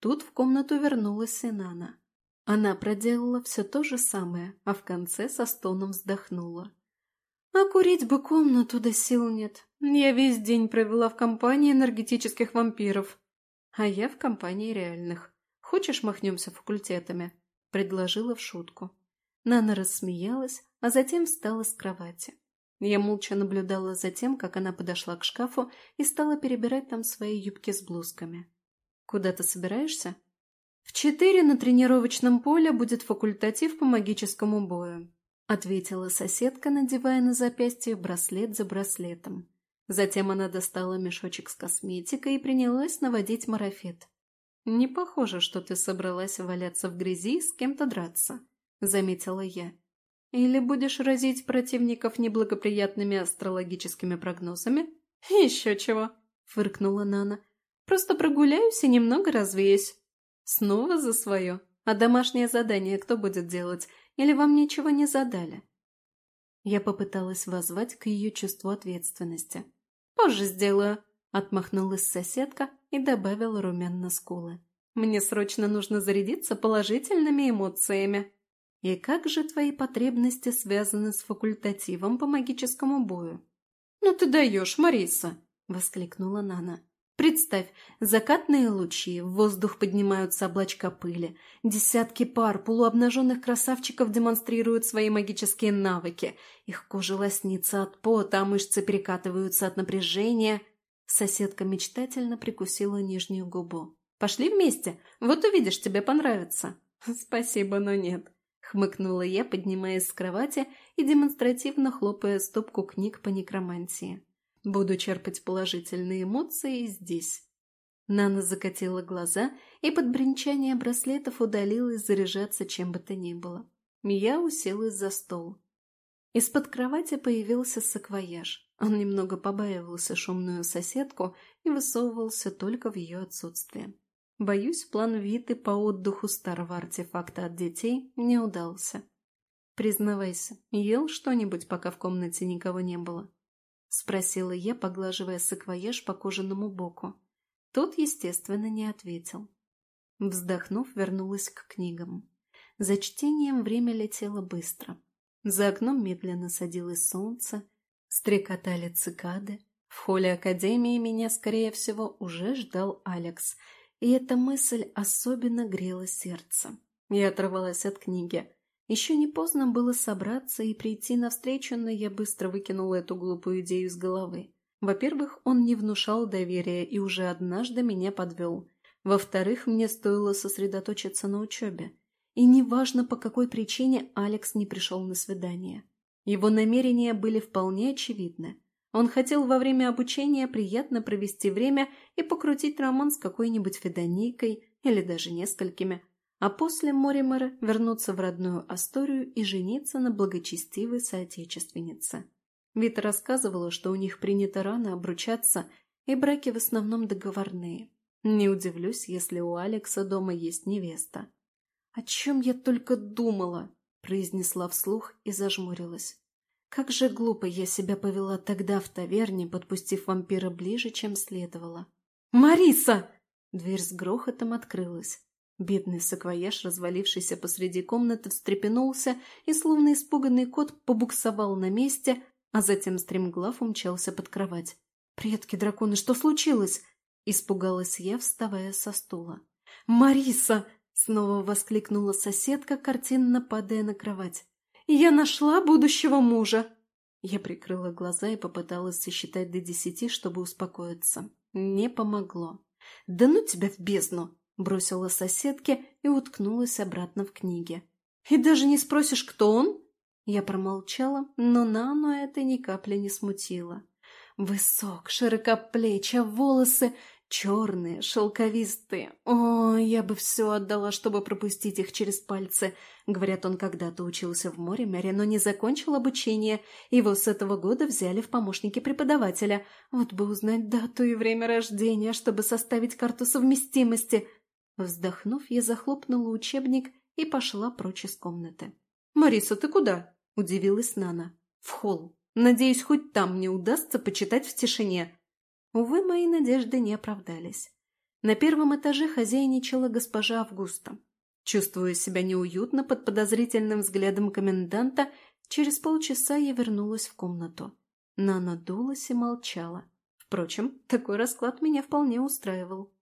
Тут в комнату вернулась Синана. Она проделала все то же самое, а в конце со стоном вздохнула. А курить бы комнату да сил нет. Я весь день провела в компании энергетических вампиров. А я в компании реальных. Хочешь, махнемся факультетами?» Предложила в шутку. Нана рассмеялась, а затем встала с кровати. Я молча наблюдала за тем, как она подошла к шкафу и стала перебирать там свои юбки с блузками. «Куда ты собираешься?» «В четыре на тренировочном поле будет факультатив по магическому бою ответила соседка, надевая на запястье браслет за браслетом. Затем она достала мешочек с косметикой и принялась наводить марафет. «Не похоже, что ты собралась валяться в грязи и с кем-то драться», — заметила я. «Или будешь разить противников неблагоприятными астрологическими прогнозами?» «Еще чего», — фыркнула Нана. «Просто прогуляюсь и немного развеюсь». «Снова за свое? А домашнее задание кто будет делать? Или вам ничего не задали?» Я попыталась воззвать к ее чувству ответственности. «Позже сделаю», — отмахнулась соседка и добавила румян на скулы. «Мне срочно нужно зарядиться положительными эмоциями». «И как же твои потребности связаны с факультативом по магическому бою?» «Ну ты даешь, Мариса!» — воскликнула Нана. Представь, закатные лучи, в воздух поднимаются облачка пыли, десятки пар полуобнаженных красавчиков демонстрируют свои магические навыки, их кожа лоснится от пота, а мышцы перекатываются от напряжения. Соседка мечтательно прикусила нижнюю губу. «Пошли вместе, вот увидишь, тебе понравится». «Спасибо, но нет», — хмыкнула я, поднимаясь с кровати и демонстративно хлопая стопку книг по некромантии. Буду черпать положительные эмоции здесь. Нана закатила глаза и под бренчание браслетов удалилась заряжаться чем бы то ни было. Я уселась за стол. Из-под кровати появился саквояж. Он немного побаивался шумную соседку и высовывался только в ее отсутствие. Боюсь, план Виты по отдыху старого артефакта от детей не удался. Признавайся, ел что-нибудь, пока в комнате никого не было? — спросила я, поглаживая саквояж по кожаному боку. Тот, естественно, не ответил. Вздохнув, вернулась к книгам. За чтением время летело быстро. За окном медленно садилось солнце, стрекотали цикады. В холле академии меня, скорее всего, уже ждал Алекс, и эта мысль особенно грела сердце. Я оторвалась от книги. Еще не поздно было собраться и прийти навстречу, но я быстро выкинула эту глупую идею из головы. Во-первых, он не внушал доверия и уже однажды меня подвел. Во-вторых, мне стоило сосредоточиться на учебе. И неважно, по какой причине Алекс не пришел на свидание. Его намерения были вполне очевидны. Он хотел во время обучения приятно провести время и покрутить роман с какой-нибудь федонейкой или даже несколькими, а после Моримера вернуться в родную Асторию и жениться на благочестивой соотечественнице. Вита рассказывала, что у них принято рано обручаться, и браки в основном договорные. Не удивлюсь, если у Алекса дома есть невеста. «О чем я только думала!» – произнесла вслух и зажмурилась. Как же глупо я себя повела тогда в таверне, подпустив вампира ближе, чем следовало. «Мариса!» Дверь с грохотом открылась. Бедный саквояж, развалившийся посреди комнаты, встрепенулся и, словно испуганный кот, побуксовал на месте, а затем стремглав умчался под кровать. «Предки драконы, что случилось?» – испугалась я, вставая со стула. «Мариса!» – снова воскликнула соседка, картинно падая на кровать. «Я нашла будущего мужа!» Я прикрыла глаза и попыталась сосчитать до десяти, чтобы успокоиться. Не помогло. «Да ну тебя в бездну!» Бросила соседке и уткнулась обратно в книге. «И даже не спросишь, кто он?» Я промолчала, но Нану это ни капли не смутило. Высок, широкоплечья, волосы черные, шелковистые. О, я бы все отдала, чтобы пропустить их через пальцы. Говорят, он когда-то учился в море Мэри, но не закончил обучение. Его с этого года взяли в помощники преподавателя. Вот бы узнать дату и время рождения, чтобы составить карту совместимости. Вздохнув, я захлопнула учебник и пошла прочь из комнаты. «Мариса, ты куда?» – удивилась Нана. «В холл. Надеюсь, хоть там мне удастся почитать в тишине». Увы, мои надежды не оправдались. На первом этаже хозяйничала госпожа Августа. Чувствуя себя неуютно под подозрительным взглядом коменданта, через полчаса я вернулась в комнату. Нана дулась и молчала. Впрочем, такой расклад меня вполне устраивал.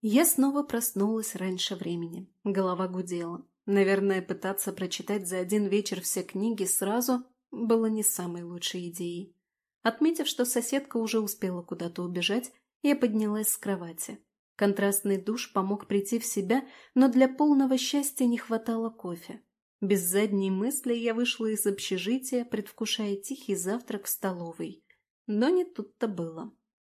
Я снова проснулась раньше времени. Голова гудела. Наверное, пытаться прочитать за один вечер все книги сразу было не самой лучшей идеей. Отметив, что соседка уже успела куда-то убежать, я поднялась с кровати. Контрастный душ помог прийти в себя, но для полного счастья не хватало кофе. Без задней мысли я вышла из общежития, предвкушая тихий завтрак в столовой. Но не тут-то было.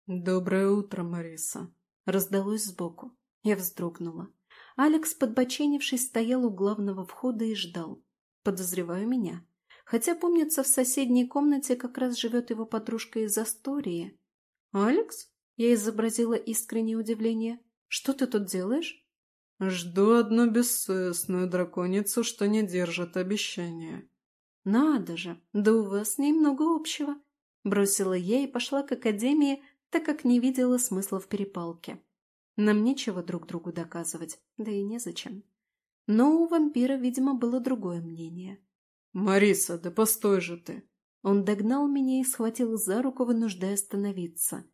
«Доброе утро, Мариса», раздалось сбоку. Я вздрогнула. Алекс, подбоченившись, стоял у главного входа и ждал. Подозреваю меня. Хотя, помнится, в соседней комнате как раз живет его подружка из Астории. «Алекс?» – я изобразила искреннее удивление. «Что ты тут делаешь?» «Жду одну бессовестную драконицу, что не держит обещания». «Надо же! Да у вас с ней много общего!» Бросила я и пошла к академии, так как не видела смысла в перепалке. Нам нечего друг другу доказывать, да и незачем. Но у вампира, видимо, было другое мнение. «Мариса, да постой же ты!» Он догнал меня и схватил за руку, вынуждая остановиться.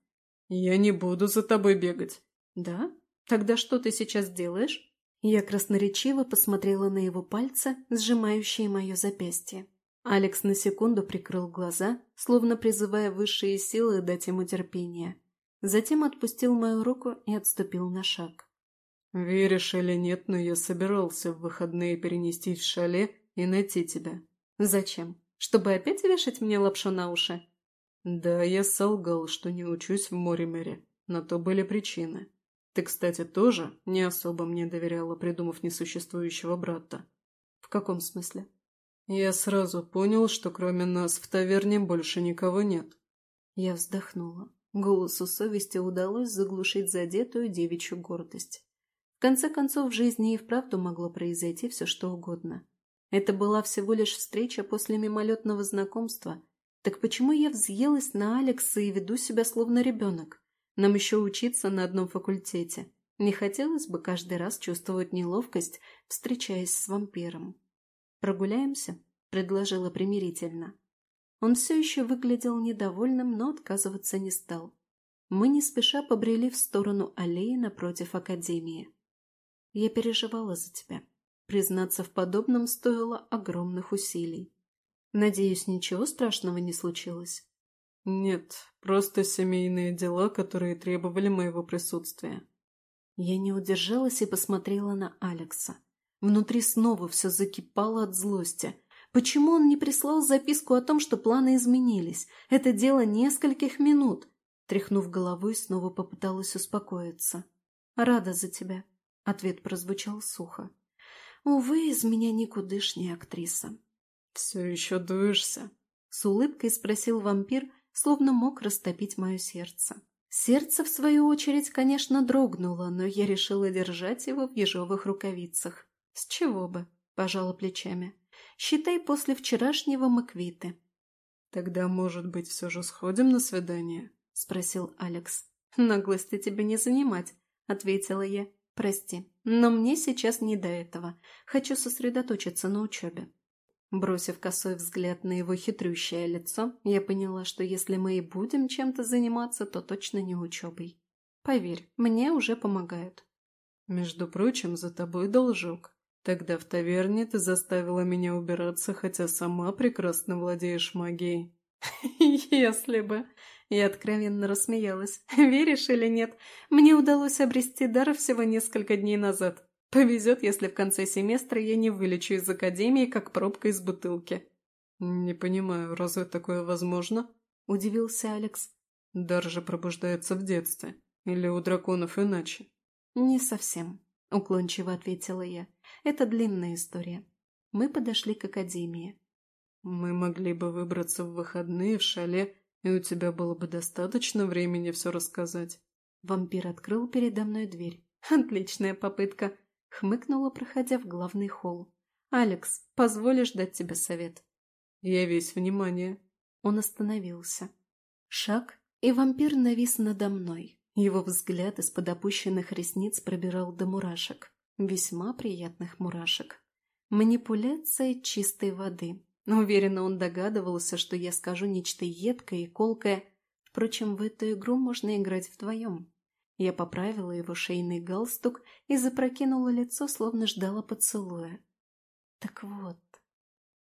«Я не буду за тобой бегать». «Да? Тогда что ты сейчас делаешь?» Я красноречиво посмотрела на его пальцы, сжимающие мое запястье. Алекс на секунду прикрыл глаза, словно призывая высшие силы дать ему терпение. Затем отпустил мою руку и отступил на шаг. «Веришь или нет, но я собирался в выходные перенестись в шале и найти тебя». «Зачем? Чтобы опять вешать мне лапшу на уши?» «Да, я солгал, что не учусь в Моримере. На то были причины. Ты, кстати, тоже не особо мне доверяла, придумав несуществующего брата». «В каком смысле?» Я сразу понял, что кроме нас в таверне больше никого нет. Я вздохнула. Голосу совести удалось заглушить задетую девичью гордость. В конце концов, в жизни и вправду могло произойти все что угодно. Это была всего лишь встреча после мимолетного знакомства. Так почему я взъелась на Алекса и веду себя словно ребенок? Нам еще учиться на одном факультете. Не хотелось бы каждый раз чувствовать неловкость, встречаясь с вампиром. «Прогуляемся?» – предложила примирительно. Он все еще выглядел недовольным, но отказываться не стал. Мы не спеша побрели в сторону аллеи напротив академии. Я переживала за тебя. Признаться в подобном стоило огромных усилий. Надеюсь, ничего страшного не случилось? Нет, просто семейные дела, которые требовали моего присутствия. Я не удержалась и посмотрела на Алекса. Внутри снова все закипало от злости. Почему он не прислал записку о том, что планы изменились? Это дело нескольких минут. Тряхнув головой, снова попыталась успокоиться. «Рада за тебя», — ответ прозвучал сухо. «Увы, из меня никудышняя актриса». «Все еще дуешься?» — с улыбкой спросил вампир, словно мог растопить мое сердце. Сердце, в свою очередь, конечно, дрогнуло, но я решила держать его в ежовых рукавицах. «С чего бы?» – пожала плечами. «Считай, после вчерашнего мы квиты». «Тогда, может быть, все же сходим на свидание?» – спросил Алекс. «Наглости тебе не занимать», – ответила я. «Прости, но мне сейчас не до этого. Хочу сосредоточиться на учебе». Бросив косой взгляд на его хитрющее лицо, я поняла, что если мы и будем чем-то заниматься, то точно не учебой. Поверь, мне уже помогают. «Между прочим, за тобой должок», Тогда в таверне ты заставила меня убираться, хотя сама прекрасно владеешь магией. Если бы. Я откровенно рассмеялась. Веришь или нет, мне удалось обрести дар всего несколько дней назад. Повезет, если в конце семестра я не вылечу из академии, как пробка из бутылки. «Не понимаю, разве такое возможно?» – удивился Алекс. «Дар же пробуждается в детстве. Или у драконов иначе?» «Не совсем», – уклончиво ответила я. «Это длинная история. Мы подошли к академии». «Мы могли бы выбраться в выходные в шале, и у тебя было бы достаточно времени все рассказать». Вампир открыл передо мной дверь. «Отличная попытка!» — хмыкнула, проходя в главный холл. «Алекс, позволишь дать тебе совет?» «Я весь внимание». Он остановился. Шаг, и вампир навис надо мной. Его взгляд из-под опущенных ресниц пробирал до мурашек. Весьма приятных мурашек. Манипуляция чистой воды. Уверенно он догадывался, что я скажу нечто едкое и колкое. Впрочем, в эту игру можно играть вдвоем. Я поправила его шейный галстук и запрокинула лицо, словно ждала поцелуя. «Так вот,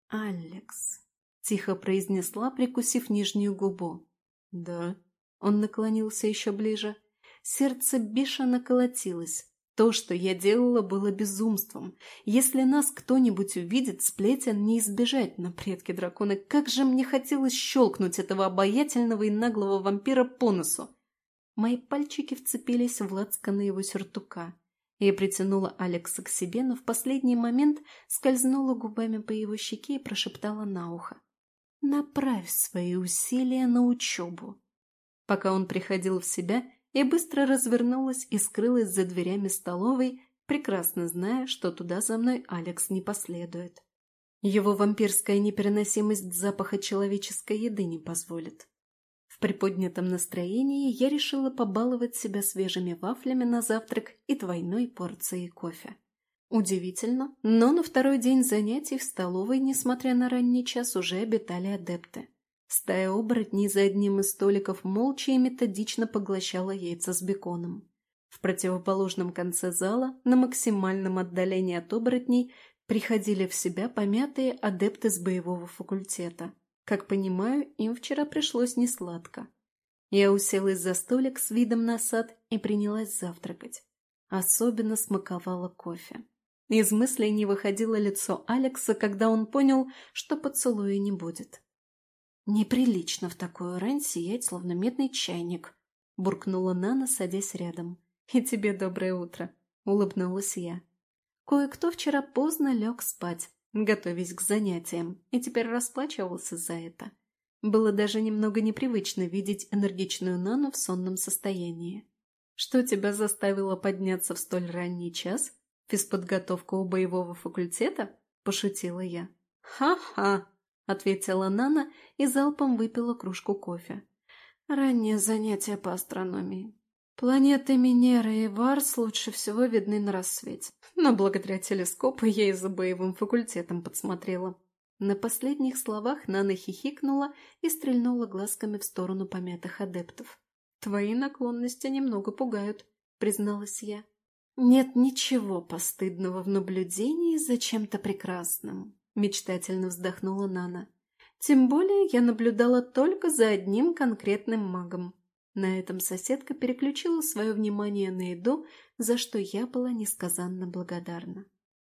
Алекс», — тихо произнесла, прикусив нижнюю губу. «Да». Он наклонился еще ближе. Сердце бешено колотилось. То, что я делала, было безумством. Если нас кто-нибудь увидит, сплетен не избежать на предки дракона. Как же мне хотелось щелкнуть этого обаятельного и наглого вампира по носу. Мои пальчики вцепились в лацканы его сюртука. Я притянула Алекса к себе, но в последний момент скользнула губами по его щеке и прошептала на ухо. «Направь свои усилия на учебу». Пока он приходил в себя, я быстро развернулась и скрылась за дверями столовой, прекрасно зная, что туда за мной Алекс не последует. Его вампирская непереносимость запаха человеческой еды не позволит. В приподнятом настроении я решила побаловать себя свежими вафлями на завтрак и двойной порцией кофе. Удивительно, но на второй день занятий в столовой, несмотря на ранний час, уже обитали адепты. Стая оборотней за одним из столиков молча и методично поглощала яйца с беконом. В противоположном конце зала, на максимальном отдалении от оборотней, приходили в себя помятые адепты с боевого факультета – как понимаю, им вчера пришлось несладко. Я уселась за столик с видом на сад и принялась завтракать. Особенно смаковала кофе. Из мыслей не выходило лицо Алекса, когда он понял, что поцелуя не будет. «Неприлично в такую рань сиять, словно медный чайник», — буркнула Нана, садясь рядом. «И тебе доброе утро», — улыбнулась я. Кое-кто вчера поздно лег спать, готовясь к занятиям, и теперь расплачивался за это. Было даже немного непривычно видеть энергичную Нану в сонном состоянии. «Что тебя заставило подняться в столь ранний час? Физподготовка у боевого факультета?» – пошутила я. «Ха-ха!» – ответила Нана и залпом выпила кружку кофе. «Раннее занятие по астрономии. Планеты Минера и Варс лучше всего видны на рассвете. Но благодаря телескопу я и за боевым факультетом подсмотрела. На последних словах Нана хихикнула и стрельнула глазками в сторону помятых адептов. «Твои наклонности немного пугают», — призналась я. «Нет ничего постыдного в наблюдении за чем-то прекрасным», — мечтательно вздохнула Нана. «Тем более я наблюдала только за одним конкретным магом. На этом соседка переключила свое внимание на еду, за что я была несказанно благодарна.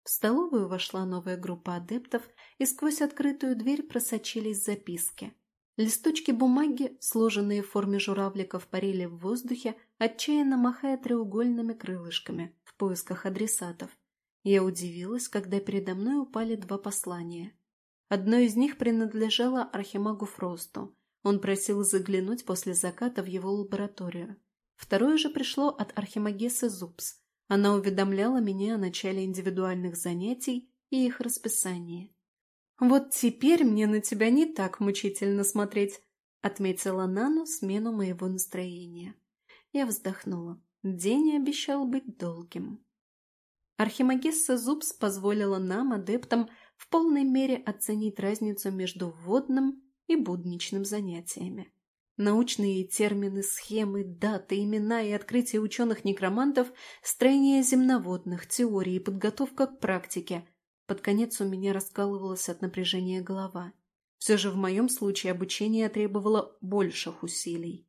В столовую вошла новая группа адептов, и сквозь открытую дверь просочились записки. Листочки бумаги, сложенные в форме журавликов, парили в воздухе, отчаянно махая треугольными крылышками в поисках адресатов. Я удивилась, когда передо мной упали два послания. Одно из них принадлежало Архимагу Фросту, он просил заглянуть после заката в его лабораторию. Второе же пришло от архимагессы Зубс. Она уведомляла меня о начале индивидуальных занятий и их расписании. «Вот теперь мне на тебя не так мучительно смотреть», — отметила Нану смену моего настроения. Я вздохнула. День обещал быть долгим. Архимагесса Зубс позволила нам, адептам, в полной мере оценить разницу между вводным и будничным занятиями. Научные термины, схемы, даты, имена и открытия ученых-некромантов, строение земноводных, теории и подготовка к практике. Под конец у меня раскалывалась от напряжения голова. Все же в моем случае обучение требовало больших усилий.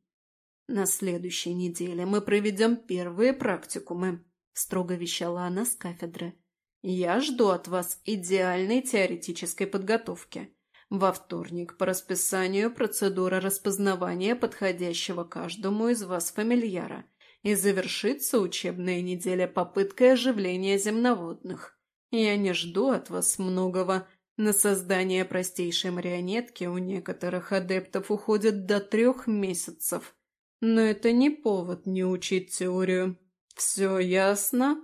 «На следующей неделе мы проведем первые практикумы», – строго вещала она с кафедры. «Я жду от вас идеальной теоретической подготовки. Во вторник по расписанию процедура распознавания подходящего каждому из вас фамильяра и завершится учебная неделя попыткой оживления земноводных. Я не жду от вас многого. На создание простейшей марионетки у некоторых адептов уходит до трех месяцев. Но это не повод не учить теорию. Все ясно?»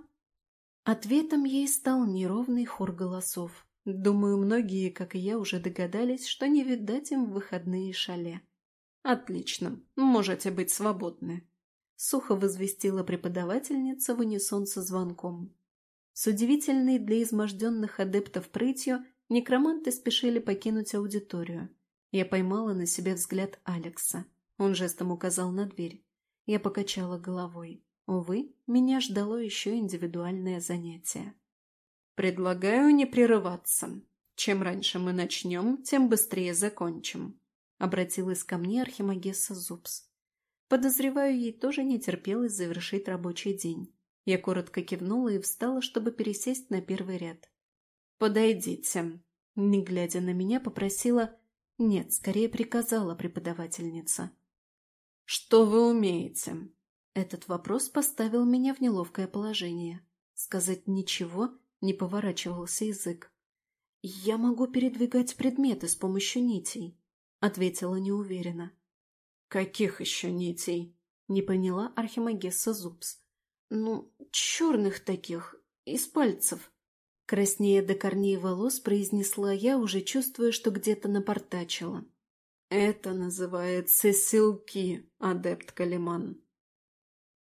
Ответом ей стал неровный хор голосов. Думаю, многие, как и я, уже догадались, что не видать им в выходные шале. «Отлично, можете быть свободны», — сухо возвестила преподавательница в унисон со звонком. С удивительной для изможденных адептов прытью некроманты спешили покинуть аудиторию. Я поймала на себе взгляд Алекса. Он жестом указал на дверь. Я покачала головой. Увы, меня ждало еще индивидуальное занятие. «Предлагаю не прерываться. Чем раньше мы начнем, тем быстрее закончим», — обратилась ко мне Архимагесса Зубс. Подозреваю, ей тоже не терпелось завершить рабочий день. Я коротко кивнула и встала, чтобы пересесть на первый ряд. «Подойдите», — не глядя на меня, попросила... Нет, скорее приказала преподавательница. «Что вы умеете?» Этот вопрос поставил меня в неловкое положение. Сказать ничего не поворачивался язык. «Я могу передвигать предметы с помощью нитей», — ответила неуверенно. «Каких еще нитей?» — не поняла Архимагесса Зубс. «Ну, черных таких, из пальцев». Краснея до корней волос, произнесла я, уже чувствуя, что где-то напортачила. «Это называется силки, адепт Калиман»,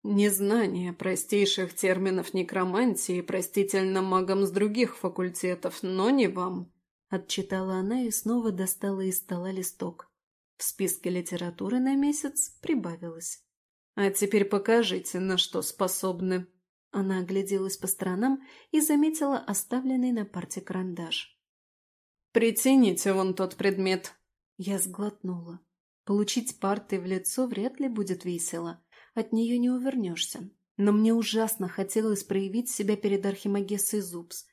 Незнание простейших терминов некромантии простительно магам с других факультетов, но не вам. Отчитала она и снова достала из стола листок. В списке литературы на месяц прибавилось. А теперь покажите, на что способны. Она огляделась по сторонам и заметила оставленный на парте карандаш. «Притяните вон тот предмет». Я сглотнула. Получить партой в лицо вряд ли будет весело, от нее не увернешься. Но мне ужасно хотелось проявить себя перед Архимагессой Зубс.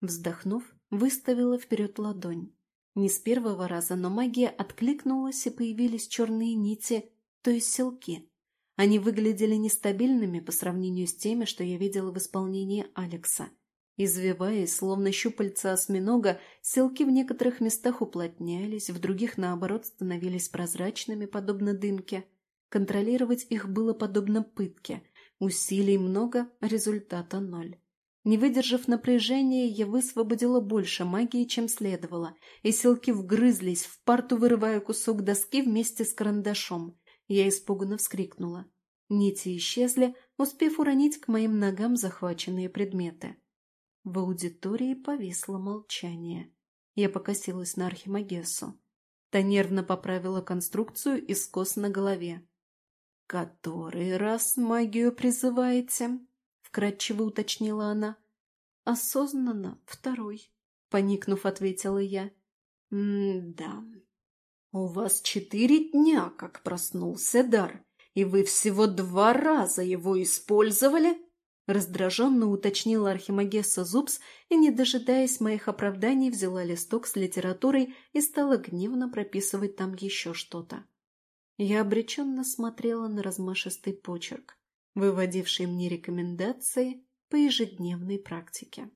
Вздохнув, выставила вперед ладонь. Не с первого раза, но магия откликнулась, и появились черные нити, то есть селки. Они выглядели нестабильными по сравнению с теми, что я видела в исполнении Алекса. Извиваясь, словно щупальца осьминога, селки в некоторых местах уплотнялись, в других, наоборот, становились прозрачными, подобно дымке. Контролировать их было подобно пытке. Усилий много, результата ноль. Не выдержав напряжения, я высвободила больше магии, чем следовало, и силки вгрызлись в парту, вырывая кусок доски вместе с карандашом. Я испуганно вскрикнула. Нити исчезли, успев уронить к моим ногам захваченные предметы. В аудитории повисло молчание. Я покосилась на Архимагессу. Та нервно поправила конструкцию из кос на голове. «Который раз магию призываете?» — вкратчиво уточнила она. «Осознанно второй», — поникнув, ответила я. «М-да. У вас четыре дня, как проснулся дар, и вы всего два раза его использовали?» Раздраженно уточнила Архимагесса Зубс и, не дожидаясь моих оправданий, взяла листок с литературой и стала гневно прописывать там еще что-то. Я обреченно смотрела на размашистый почерк, выводивший мне рекомендации по ежедневной практике.